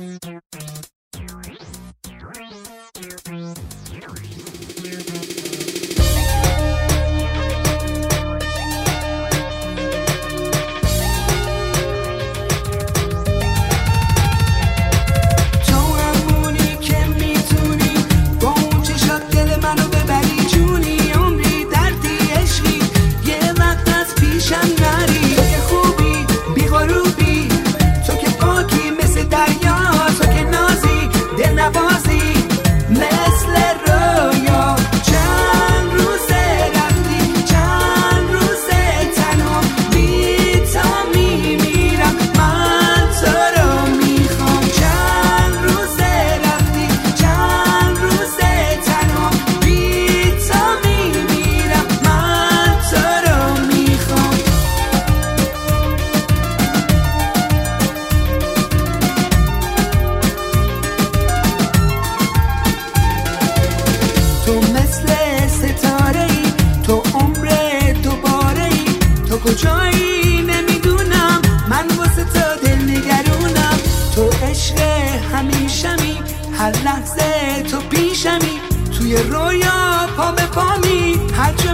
Thank you. کجایی؟ نمی‌دونم. من واسه تا دل نگرونم تو عشق همیشمی هر لحظه تو پیشمی. توی رویا پا به پامی هر جا